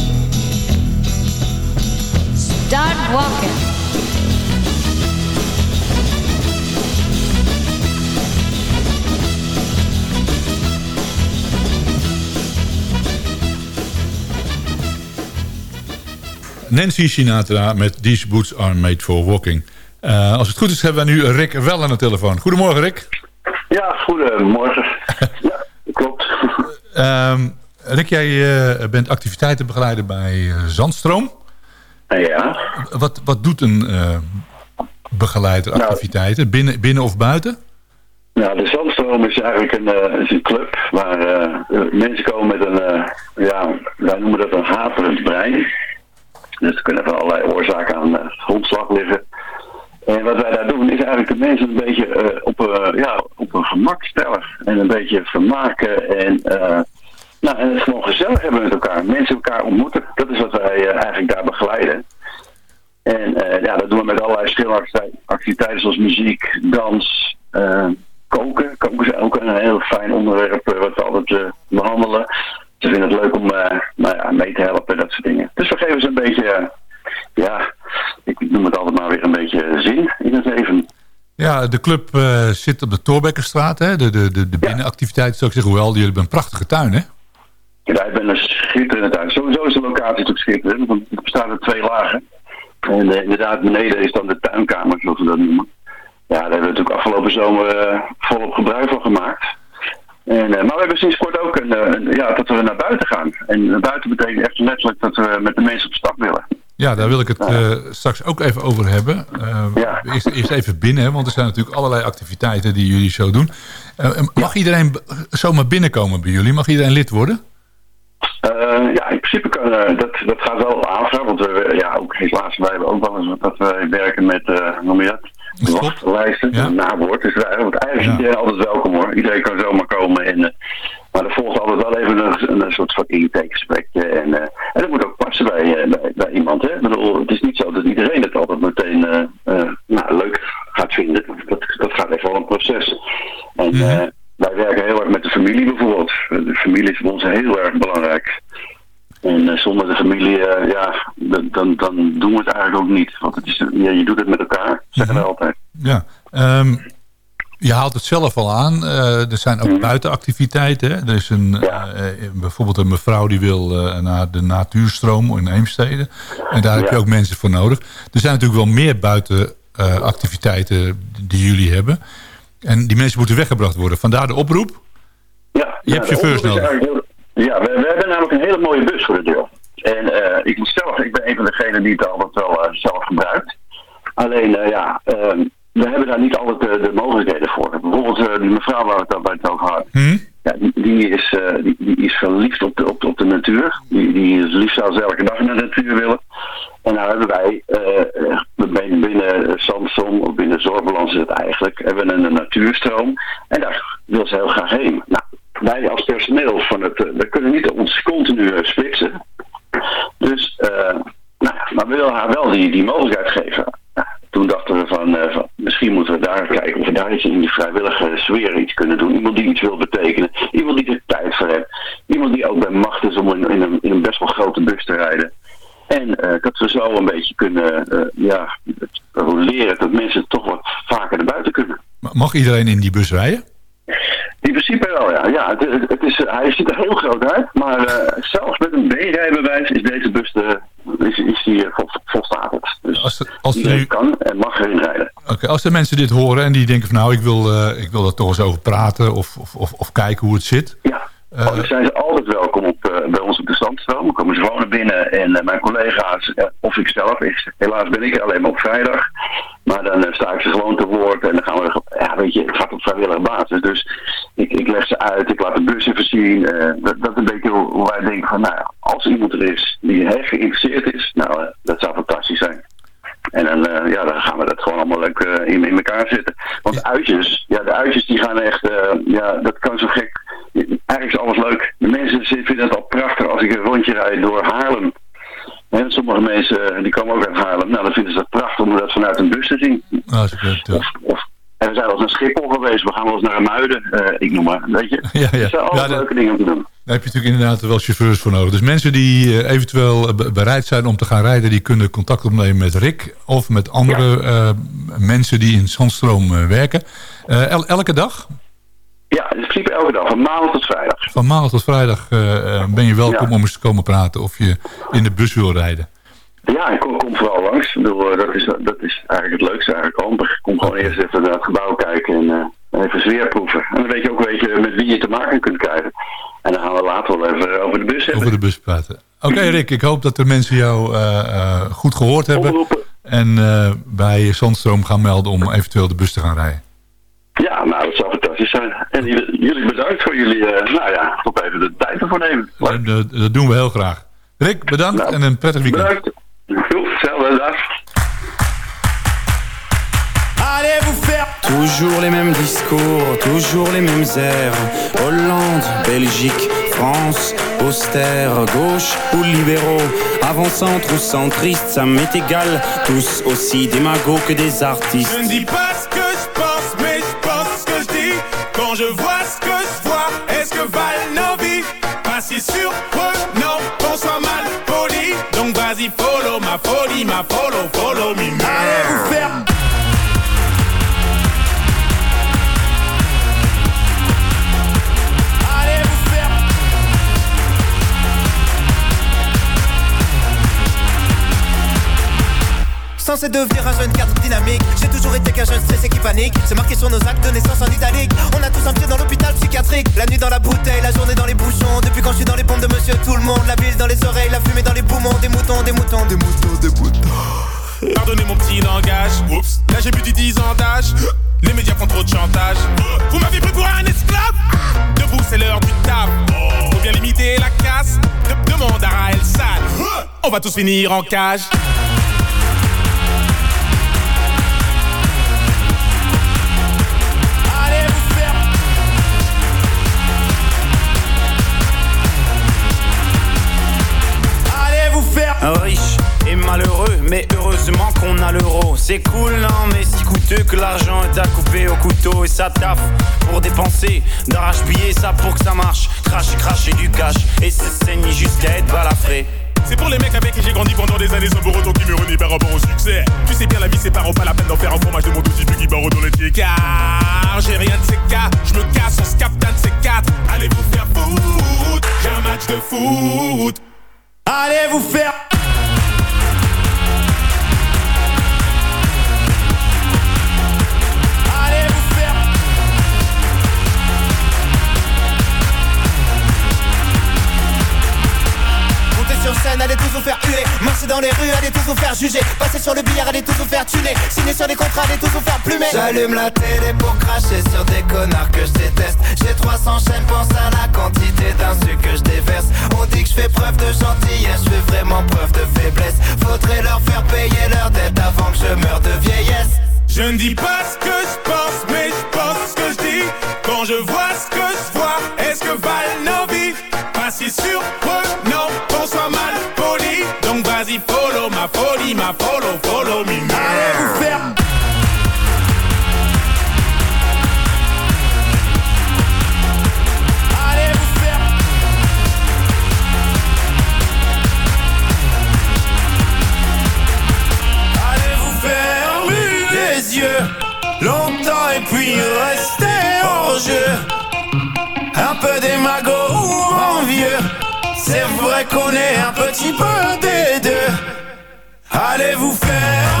Start walking. Nancy Sinatra met These Boots Are Made For Walking. Eh, als het goed is hebben we nu Rick wel aan de telefoon. Goedemorgen Rick. Ja, goedemorgen. ja, klopt. Ehm, Rick, jij eh, bent activiteitenbegeleider bij eh, Zandstroom. Ja. Wat, wat doet een eh, begeleider activiteiten? Binnen, binnen of buiten? Nou, de Zandstroom is eigenlijk een, eh, is een club waar eh, mensen komen met een, ja, wij noemen dat een haperend brein. Dus er kunnen van allerlei oorzaken aan grondslag liggen. En wat wij daar doen is eigenlijk de mensen een beetje op, eh, ja, op een gemak stellen. En een beetje vermaken en, nou, en het gewoon gezellig hebben met elkaar. Mensen elkaar ontmoeten. Dat is wat wij eh, eigenlijk daar begeleiden. En eh, ja, dat doen we met allerlei verschillende acti- activiteiten zoals muziek, dans, eh, koken. Koken is ook een heel fijn onderwerp wat we altijd eh, behandelen. Ze vinden het leuk om nou ja, mee te helpen, dat soort dingen. Dus we geven ze een beetje, ja, ik noem het altijd maar weer een beetje zin in het leven. Ja, de club zit op de Torbekkenstraat. Hè? De, de, de, de binnenactiviteiten zou ik zeggen. Hoewel, jullie hebben een prachtige tuin, hè? Wij hebben een schitterende tuin. Sowieso is de locatie natuurlijk schitterend, want er bestaan er twee lagen. En eh, inderdaad, beneden is dan de tuinkamer, zoals we dat noemen. Ja, daar hebben we natuurlijk afgelopen zomer eh, volop gebruik van gemaakt. En, eh, maar we hebben sinds kort ook een, een- ja, dat we naar buiten gaan. En naar buiten betekent echt letterlijk dat we met de mensen op stap willen. Ja, daar wil ik het straks ook even over hebben. Eh, eerst, eerst even binnen, want er zijn natuurlijk allerlei activiteiten die jullie zo doen. Mag iedereen zomaar binnenkomen bij jullie? Mag iedereen lid worden? Eh, ja, in principe kan eh, dat, dat gaat wel aanvragen, want we, ja, ook helaas, wij hebben ook wel eens dat we werken met, hoe noem je dat? Wachtlijsten, een nawoord. Dus wij, want eigenlijk is iedereen altijd welkom hoor. Iedereen kan zomaar komen. En, maar er volgt altijd wel even een, een soort van intakegesprekje. En, en dat moet ook passen bij, bij, bij iemand. Hè? Ik bedoel, het is niet zo dat iedereen het altijd meteen nou, leuk gaat vinden. Dat, dat gaat even wel een proces. En eh, wij werken heel erg met de familie bijvoorbeeld. De familie is voor ons heel erg belangrijk. En eh, zonder de familie, eh, ja, dan, dan, doen we het eigenlijk ook niet. Want het is, ja, je doet het met elkaar, zeggen we altijd. Ja. Ehm, je haalt het zelf al aan. Eh, er zijn ook buitenactiviteiten. Hè? Er is een, bijvoorbeeld een mevrouw die wil naar de natuurstroom in Heemstede. En daar heb je ook mensen voor nodig. Er zijn natuurlijk wel meer buitenactiviteiten die jullie hebben. En die mensen moeten weggebracht worden. Vandaar de oproep. Ja, Je hebt ja, chauffeurs nodig. Ja, we, we hebben namelijk een hele mooie bus voor de deur. En eh, ik moet zelf, ik ben een van degenen die het altijd wel eh, zelf gebruikt. Alleen, eh, ja, eh, we hebben daar niet altijd de, de mogelijkheden voor. Bijvoorbeeld die mevrouw waar we het al bij het over hadden. Die, is, eh, die, is verliefd op de, op op de natuur. Die, die is liefst zelfs elke dag in de natuur willen. En nou hebben wij eh, binnen, Samsung, of binnen Zorgbalans is het eigenlijk, hebben we een, natuurstroom. En daar wil ze heel graag heen. Nou, wij als personeel van het, we kunnen niet ons continu splitsen. Dus, nou maar we willen haar wel die, die mogelijkheid geven. Toen dachten we van, eh, van, misschien moeten we daar kijken of we daar iets in die vrijwillige sfeer iets kunnen doen. Iemand die iets wil betekenen. Iemand die er tijd voor heeft. Iemand die ook bij macht is om in, een, in een best wel grote bus te rijden. En eh, dat we zo een beetje kunnen eh, ja, leren dat mensen toch wat vaker naar buiten kunnen. Mag iedereen in die bus rijden? In principe wel, ja. ja het, het- het is, hij ziet er heel groot uit, maar eh, zelfs met een B-rijbewijs is deze bus de, is, is die, eh, vol, volstaat. Dus Als, als nu- kan en mag erin rijden. Oké, als de mensen dit horen en die denken van nou, ik wil, eh, ik wil er toch eens over praten of, of, of, of kijken hoe het zit. Ja. Oh, dan zijn ze altijd welkom op, eh, bij ons op de zandstroom. Dan komen ze gewoon naar binnen en eh, mijn collega's, eh, of ik zelf, ik, helaas ben ik er alleen maar op vrijdag. Maar dan eh, sta ik ze gewoon te woord en dan gaan we, ja weet je, het gaat op vrijwillige basis. Dus ik, ik leg ze uit, ik laat de bus even zien. eh, dat, dat is een beetje hoe, wij denken van, nou ja, als iemand er is die heel geïnteresseerd is, nou, eh, dat zou fantastisch zijn. En dan, eh, ja, dan gaan we dat gewoon allemaal leuk eh, in, in elkaar zetten. Want uitjes, ja, de uitjes die gaan echt, eh, ja, dat kan zo gek. Eigenlijk is alles leuk. De mensen vinden het al prachtig als ik een rondje rijd door Haarlem. Hè, sommige mensen eh, die komen ook uit Haarlem. Nou, dan vinden ze het prachtig om dat vanuit een bus te zien. Of, of, en we zijn wel eens naar Schiphol geweest. We gaan wel eens naar Muiden. eh, ik noem maar, weet je. Ja, ja. Het zijn allemaal Ja, dat- leuke dingen om te doen. Daar heb je natuurlijk inderdaad wel chauffeurs voor nodig. Dus mensen die eh, eventueel be- bereid zijn om te gaan rijden... die kunnen contact opnemen met Rick of met andere mensen die in Zandstroom werken. El- elke dag, Ja, in principe elke dag, van maandag tot vrijdag. van maandag tot vrijdag, eh, eh, ben je welkom om eens te komen praten... of je in de bus wil rijden. Ja, ik kom, kom vooral langs. Ik bedoel, eh, dat, is, dat is eigenlijk het leukste eigenlijk. al. Kom gewoon eerst even naar het gebouw kijken en eh, even sfeer proeven. En dan weet je ook weet je, met wie je te maken kunt krijgen. En dan gaan we later wel even over de bus hebben. Over de bus praten. Oké Rick, ik hoop dat de mensen jou goed gehoord hebben... en bij Zandstroom gaan melden om eventueel de bus te gaan rijden. Ja, nou, dat zou fantastisch zijn. En jullie jullie bedankt voor jullie, eh, nou ja, toch even de tijd ervoor nemen. En, dat doen we heel graag. Rick, bedankt en een prettig weekend. Bedankt. Goed, hetzelfde dag. Allez vous faire Toujours les mêmes discours, toujours les mêmes airs. Hollande, Belgique, France, austère, gauche ou libéraux. Avant-centre ou centriste, ça m'est égal. Tous aussi démagos que des artistes. Je ne dis pas ce que Si surprenant qu'on soit mal poli. Donc vas-y, follow ma folie, ma follow, follow me. Allez vous faire censé devenir un jeune cadre dynamique. J'ai toujours été qu'un jeune stressé qui panique. C'est marqué sur nos actes de naissance en italique. On a tous un pied dans l'hôpital psychiatrique. La nuit dans la bouteille, la journée dans les bouchons. Depuis quand je suis dans les pompes de monsieur tout le monde. La ville dans les oreilles, la fumée dans les poumons. Des moutons, des moutons, des moutons, des moutons. Pardonnez mon petit langage. Oups. Là j'ai plus de 10 ans d'âge. Les médias font trop de chantage. Vous m'avez pris pour un esclave Debout, c'est l'heure du taf. Faut bien limiter la casse. De demande à Raël Sal. On va tous finir en cage. Riche et malheureux, mais heureusement qu'on a l'euro. C'est cool, non, mais si coûteux que l'argent est à couper au couteau et ça taffe pour dépenser. D'arrache-pied, ça pour que ça marche. Cracher, cracher du cash et se saigner jusqu'à être balafré. C'est pour les mecs avec qui j'ai grandi pendant des années sans autant qui me renient par rapport au succès. Tu sais bien, la vie c'est pas la peine d'en faire un fromage de mon tout qui barre dans les Car j'ai rien de ces cas, je me casse, on se capte d'un de ces quatre. Allez vous faire foutre, j'ai un match de foot. Allez vous faire. Scène, allez tous vous faire huer. Marcher dans les rues, allez tous vous faire juger. Passer sur le billard, allez tous vous faire tuner Signer sur les contrats, allez tous vous faire plumer. J'allume la télé pour cracher sur des connards que je déteste. J'ai 300 chaînes, pense à la quantité d'insultes que je déverse. On dit que je fais preuve de gentillesse, je fais vraiment preuve de faiblesse. Faudrait leur faire payer leur dette avant que je meure de vieillesse. Je ne dis pas ce que je pense, mais je pense ce que je dis. Quand je vois ce que je vois, est-ce que valent nos vies Pas si surprenant folie, ma follow, follow me. Allez vous faire. Longtemps et puis rester hors jeu Un peu démago ou envieux C'est vrai qu'on est un petit peu deux Allez vous fermer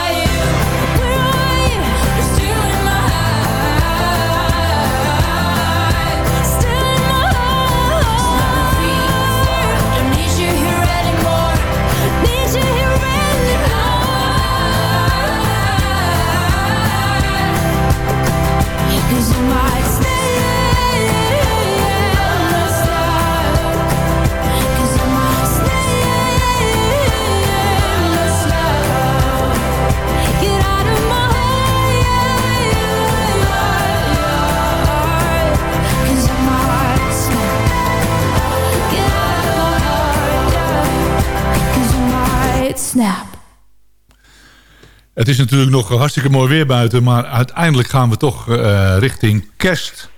is natuurlijk nog hartstikke mooi weer buiten... maar uiteindelijk gaan we toch eh, richting kerst.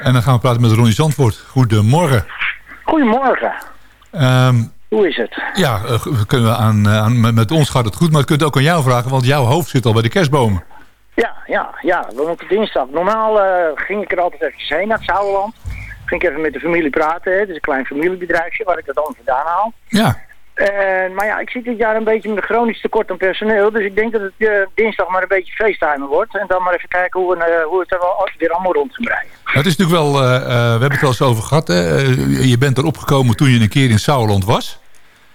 En dan gaan we praten met Ronnie Zandvoort. Goedemorgen. Goedemorgen. Ehm, Hoe is het? ja, eh, we kunnen aan, eh, aan, met- ons gaat het goed... maar ik kunt ook aan jou vragen... want jouw hoofd zit al bij de kerstbomen. Ja, ja, ja. We moeten dinsdag. Normaal ging ik er altijd even heen naar het Zouwerland. Ging ik even met de familie praten. Hè. Het is een klein familiebedrijfje waar ik dat dan vandaan haal. Ja. En, maar ja, ik zit dit jaar een beetje met een chronisch tekort aan personeel. Dus ik denk dat het eh, dinsdag maar een beetje facetimen wordt. En dan maar even kijken hoe, we, eh, hoe het er wel weer allemaal rond kan brengen. Het is natuurlijk wel... eh, eh, we hebben het wel eens over gehad. Hè? Eh, je bent erop gekomen toen je een keer in Sauerland was.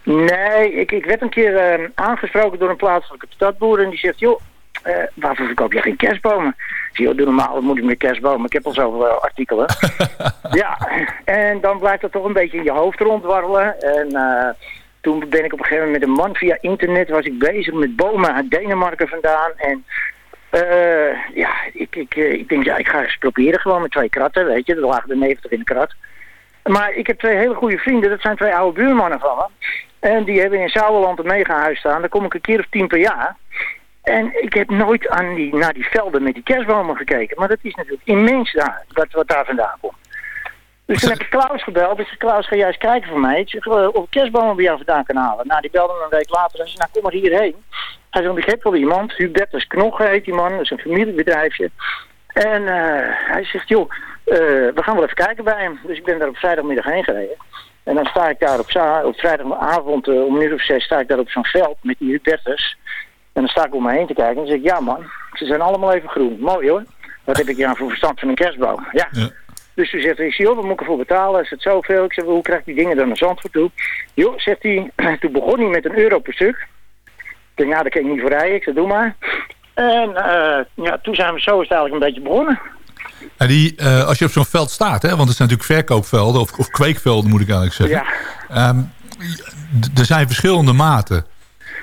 Nee, ik, ik werd een keer eh, aangesproken door een plaatselijke stadboer. En die zegt, joh, eh, waarvoor verkoop je geen kerstbomen? Joh, doe normaal, moet ik met kerstbomen? Ik heb al zoveel eh, artikelen. ja, en dan blijft dat toch een beetje in je hoofd rondwarrelen. En eh, toen ben ik op een gegeven moment met een man via internet... was ik bezig met bomen uit Denemarken vandaan. En eh, ja, ik, ik, eh, ik denk, ja, ik ga eens proberen gewoon met twee kratten, weet je. Er lagen er 90 in de krat. Maar ik heb twee hele goede vrienden. Dat zijn twee oude buurmannen van me. En die hebben in Sauerland een megahuis staan. Daar kom ik een keer of tien per jaar. En ik heb nooit aan die, naar die velden met die kerstbomen gekeken. Maar dat is natuurlijk immens daar, wat, wat daar vandaan komt. Dus toen heb ik Klaus gebeld. Ik zeg, Klaus, ga jij eens kijken voor mij. Ik zeg, eh, of ik kerstbomen bij jou vandaan kan halen. Nou, die belde me een week later en zei, nou, kom maar hierheen. Hij zegt, ik heb wel iemand. Hubertus Knogge heet die man. Dat is een familiebedrijfje. En eh, hij zegt, joh, eh, we gaan wel even kijken bij hem. Dus ik ben daar op vrijdagmiddag heen gereden. En dan sta ik daar op, op vrijdagavond om een uur of zes sta ik daar op zo'n veld met die Hubertus. En dan sta ik om me heen te kijken en dan zeg ik, ja man, ze zijn allemaal even groen. Mooi hoor. Wat heb ik hier aan voor verstand van een kerstboom? Ja. Dus toen zegt hij, joh, wat moet ik ervoor betalen? Is het zoveel? Ik zeg, hoe krijg ik die dingen dan naar Zandvoort toe? Joh, zegt hij, toen begon hij met een euro per stuk. Ik denk, nou, daar kan ik niet voor rijden. Ik zeg, doe maar. En eh, ja, toen zijn we zo is eigenlijk een beetje begonnen. En die, eh, als je op zo'n veld staat, hè, want het zijn natuurlijk verkoopvelden... of, of kweekvelden moet ik eigenlijk zeggen. Ehm, d- er zijn verschillende maten.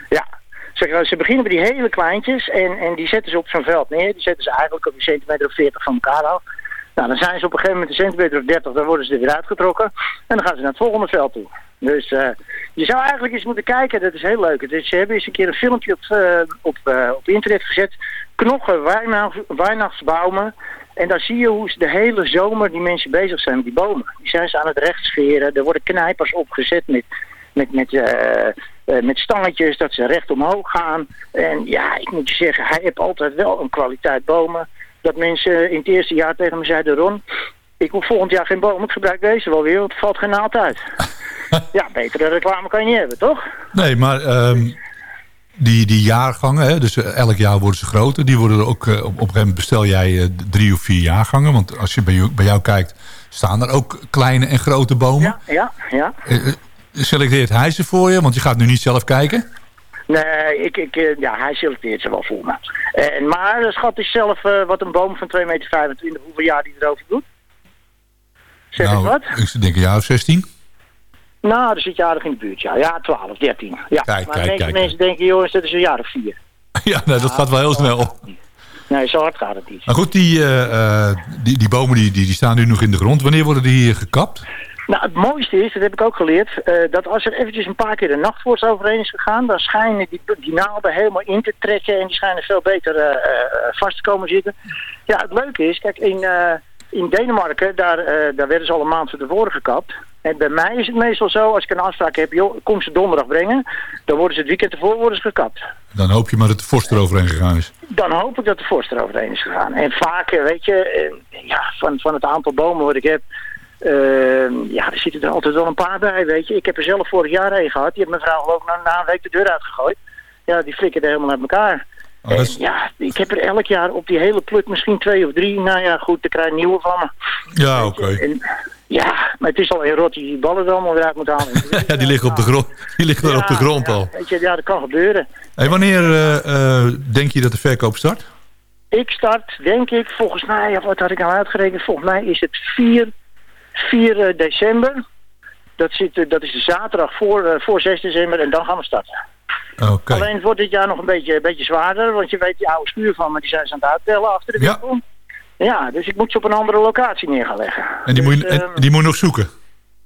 Ja, ze, ze beginnen bij die hele kleintjes en, en die zetten ze op zo'n veld neer. Die zetten ze eigenlijk op een centimeter of 40 van elkaar af. Nou, dan zijn ze op een gegeven moment een centimeter of 30, dan worden ze er weer uitgetrokken. En dan gaan ze naar het volgende veld toe. Dus eh, je zou eigenlijk eens moeten kijken, dat is heel leuk. Is, ze hebben eens een keer een filmpje op, eh, op, eh, op internet gezet. Knoggen weihnachts- weihnachtsbomen. En dan zie je hoe ze de hele zomer die mensen bezig zijn met die bomen. Die zijn ze aan het rechtscheren. Er worden knijpers opgezet met, met, met, met stangetjes dat ze recht omhoog gaan. En ja, ik moet je zeggen, hij heeft altijd wel een kwaliteit bomen. Dat mensen in het eerste jaar tegen me zeiden, Ron, ik hoef volgend jaar geen boom, ik gebruik deze wel weer, want er valt geen naald uit. ja, betere reclame kan je niet hebben, toch? Nee, maar ehm, die, die jaargangen, hè, dus eh, elk jaar worden ze groter. Die worden er ook, eh, op, op een gegeven moment bestel jij eh, drie of vier jaargangen. Want als je bij, jou- bij jou kijkt, staan er ook kleine en grote bomen. Ja, ja. Eh, eh, selecteert hij ze voor je? Want je gaat nu niet zelf kijken. Nee, ik, ik, eh, ja, hij selecteert ze wel voor me. En, maar eh, schat is zelf eh, wat een boom van 2,25 meter, hoeveel jaar die erover doet? Zeg ik wat? Nou, ik denk een jaar of 16. Nou, dan zit je aardig in de buurt, ja. Ja, 12, 13. Ja. Kijk, maar kijk. mensen denken, jongens, dat is een jaar of vier. ja, nee, dat gaat wel heel snel. Nee, zo hard gaat het niet. Maar goed, die, die, die bomen die, die, die staan nu nog in de grond. Wanneer worden die hier gekapt? Nou, het mooiste is, dat heb ik ook geleerd, eh, dat als er eventjes een paar keer de nachtvorst overheen is gegaan, dan schijnen die, die naalden helemaal in te trekken en die schijnen veel beter eh, eh, vast te komen zitten. Ja, het leuke is, kijk, in, in Denemarken, daar, daar werden ze al een maand van tevoren gekapt. En bij mij is het meestal zo, als ik een afspraak heb, joh, kom ze donderdag brengen. Dan worden ze het weekend ervoor worden ze gekapt. Dan hoop je maar dat de vorst eroverheen gegaan is. Dan hoop ik dat de vorst eroverheen is gegaan. En vaak, weet je, ja, van, van het aantal bomen wat ik heb... eh, ja, er zitten er altijd wel een paar bij, weet je. Ik heb er zelf vorig jaar een gehad. Die heeft mijn vrouw geloof ik na, na een week de deur uitgegooid. Ja, die flikkerde helemaal uit elkaar. Oh, is- En ja, ik heb er elk jaar op die hele pluk misschien twee of drie. Nou ja, goed, dan krijg je nieuwe van me. Ja, oké. Ja, maar het is al een rot die die ballen er allemaal weer uit moet halen. Ja, die liggen op de grond, die liggen er op de grond ja, al. Weet je, ja, dat kan gebeuren. Hey, wanneer eh, eh, denk je dat de verkoop start? Ik start, denk ik, volgens mij, wat had ik nou uitgerekend? Volgens mij is het 4, 4 december. Dat, zit, eh, dat is de zaterdag voor, eh, voor 6 december en dan gaan we starten. Oké. Alleen het wordt dit jaar nog een beetje, een beetje zwaarder, want je weet die oude spuur van me, die zijn ze aan het uittellen achter de Ja. winkel. Ja, dus ik moet ze op een andere locatie neer gaan leggen. En die, moet je, Dus, en ehm, die moet je nog zoeken?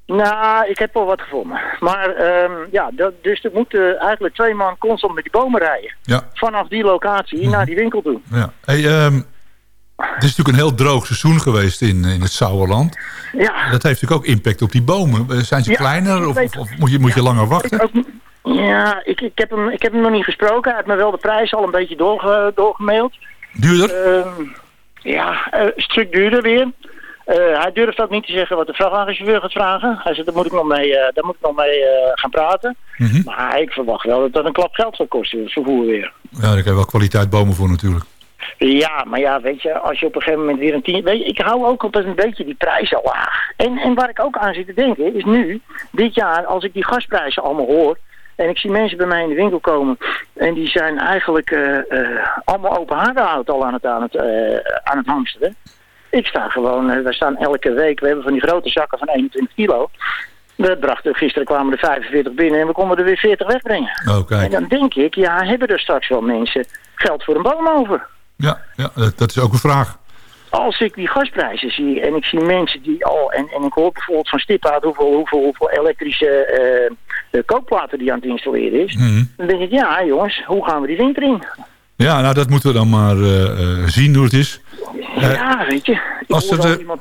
Nou, ik heb wel wat gevonden. Maar ehm, ja, dat, dus er moeten eigenlijk twee man constant met die bomen rijden. Ja. Vanaf die locatie naar die winkel toe. ja. Hey, ehm, het is natuurlijk een heel droog seizoen geweest in, in het Sauerland. Ja. Dat heeft natuurlijk ook impact op die bomen. Eh, Zijn ze Ja, kleiner of, of, of moet je, moet je langer wachten? Ook- ja, ik, ik, heb hem, ik heb hem nog niet gesproken. Hij heeft me wel de prijs al een beetje doorge, doorgemaild. Duurder? Ehm, ja, eh, een stuk duurder weer. Eh, hij durft ook niet te zeggen wat de vrachtwagenchauffeur gaat vragen. Hij zegt, daar moet ik nog mee, eh, daar moet ik nog mee eh, gaan praten. Mhm. Maar ik verwacht wel dat dat een klap geld zal kosten, het vervoer weer. Ja, daar krijg je wel kwaliteit bomen voor natuurlijk. Ja, maar ja, weet je, als je op een gegeven moment weer een tien... Weet je, ik hou ook altijd een beetje die prijzen laag. En, en waar ik ook aan zit te denken, is nu, dit jaar, als ik die gasprijzen allemaal hoor... en ik zie mensen bij mij in de winkel komen... en die zijn eigenlijk eh, eh, allemaal open al aan het, aan het, eh, aan het hamsteren. Ik sta gewoon, wij staan elke week, we hebben van die grote zakken van 21 kilo... We brachten, gisteren kwamen er 45 binnen en we konden er weer 40 wegbrengen. Oh. En dan denk ik, ja, hebben er straks wel mensen geld voor een boom over? Ja, ja dat, is ook een vraag. als ik die gasprijzen zie en ik zie mensen die al... En, en ik hoor bijvoorbeeld van Stiphout hoeveel, hoeveel, hoeveel elektrische eh, kookplaten die aan het installeren is. Mhm. Dan denk ik, ja jongens, hoe gaan we die winter in? Ja, nou dat moeten we dan maar eh, zien hoe het is. Ja, weet je. Ik als er iemand...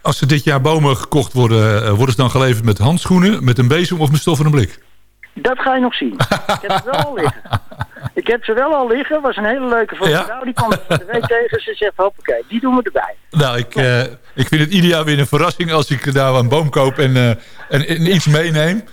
Als er dit jaar bomen gekocht worden, worden ze dan geleverd met handschoenen, met een bezem of met stof en een blik? Dat ga je nog zien. ik heb ze wel al liggen. Ik heb ze wel al liggen. was een hele leuke Ja. vrouw. Die kwam de week tegen. Ze zegt, hoppakee, die doen we erbij. Nou, ik, eh, ik vind het ieder jaar weer een verrassing als ik daar een boom koop en, eh, en, en iets meeneem.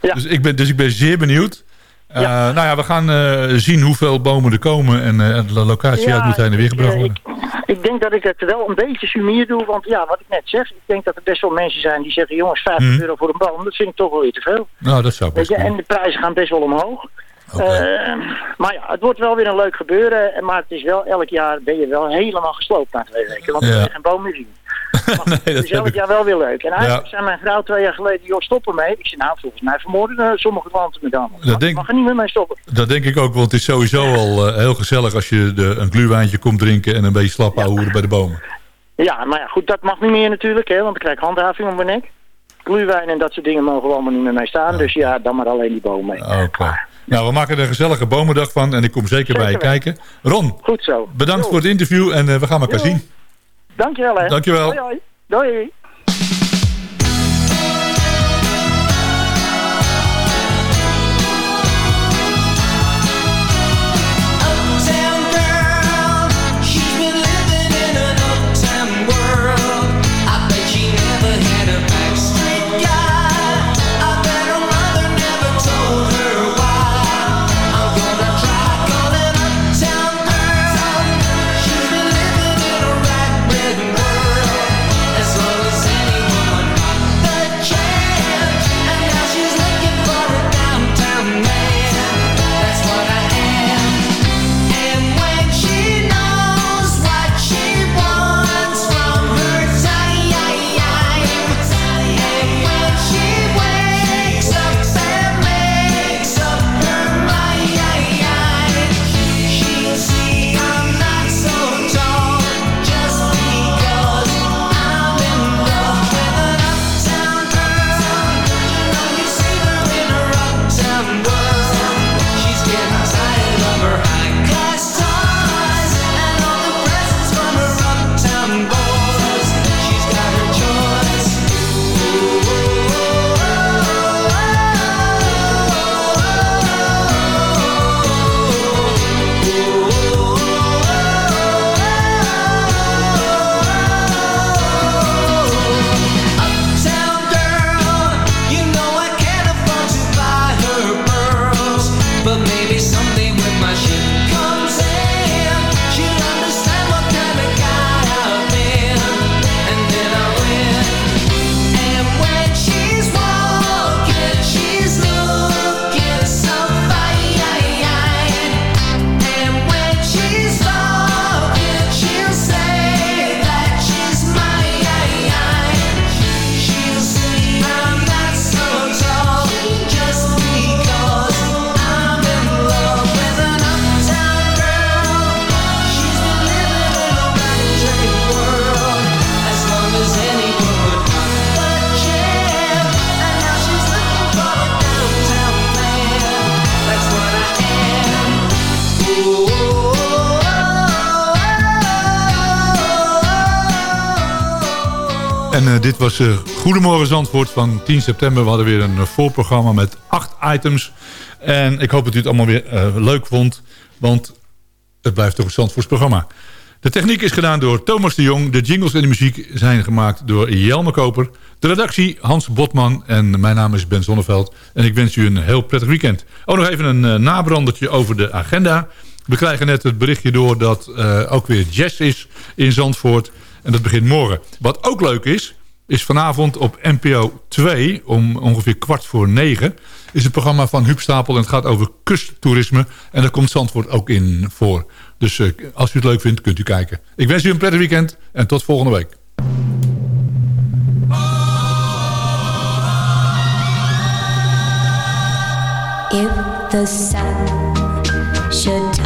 Dus, ik ben, dus ik ben zeer benieuwd. Eh, Nou ja, we gaan eh, zien hoeveel bomen er komen en eh, de locatie Ja, uit moet heen en weer gebracht worden. Ik denk dat ik het wel een beetje sumier doe. Want ja, wat ik net zeg. Ik denk dat er best wel mensen zijn die zeggen... jongens, 50 Mhm. euro voor een boom. Dat vind ik toch wel weer te veel. Nou, dat zou best je, en de prijzen gaan best wel omhoog. Maar ja, het wordt wel weer een leuk gebeuren. En Maar het is wel, elk jaar ben je wel helemaal gesloopt na twee weken. Want Ja. er is geen boom meer zien. nee, Het dat elk ik. jaar wel weer leuk. En eigenlijk Ja. zei mijn vrouw twee jaar geleden, joh, stop ermee. Ik zei, nou, volgens mij vermoorden eh, sommige klanten me dan. Dat denk, mag er niet meer mee stoppen. dat denk ik ook, want het is sowieso al eh, heel gezellig als je de, een gluwijntje komt drinken en een beetje slap houden bij de bomen. Ja, maar ja, goed, dat mag niet meer natuurlijk, hè, want dan krijg ik handhaving om mijn nek. Gluwijn en dat soort dingen mogen we allemaal niet meer mee staan. Dus ja, dan maar alleen die boom mee. Oké. Nou, we maken er een gezellige bomendag van en ik kom zeker, bij je kijken. Ron, Goed zo. bedankt voor het interview en eh, we gaan elkaar zien. Dankjewel, hè. Dankjewel. Hoi, hoi. Doei. Eh, uh, Goedemorgen Zandvoort van 10 september. We hadden weer een uh, voorprogramma met acht items. En ik hoop dat u het allemaal weer leuk vond. Want het blijft toch een Zandvoorts programma. De techniek is gedaan door Thomas de Jong. De jingles en de muziek zijn gemaakt door Jelme Koper. De redactie Hans Botman. En mijn naam is Ben Zonneveld. En ik wens u een heel prettig weekend. Ook nog even een nabrandertje over de agenda. We krijgen net het berichtje door dat ook weer jazz is in Zandvoort. En dat begint morgen. Wat ook leuk is, is vanavond op NPO 2 om ongeveer kwart voor negen... is het programma van Huub Stapel en het gaat over kusttoerisme. En daar komt Zandvoort ook in voor. Dus uh, als u het leuk vindt, kunt u kijken. Ik wens u een prettig weekend en tot volgende week. If the sun should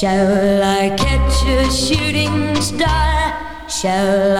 Shall I catch a shooting star? Shall I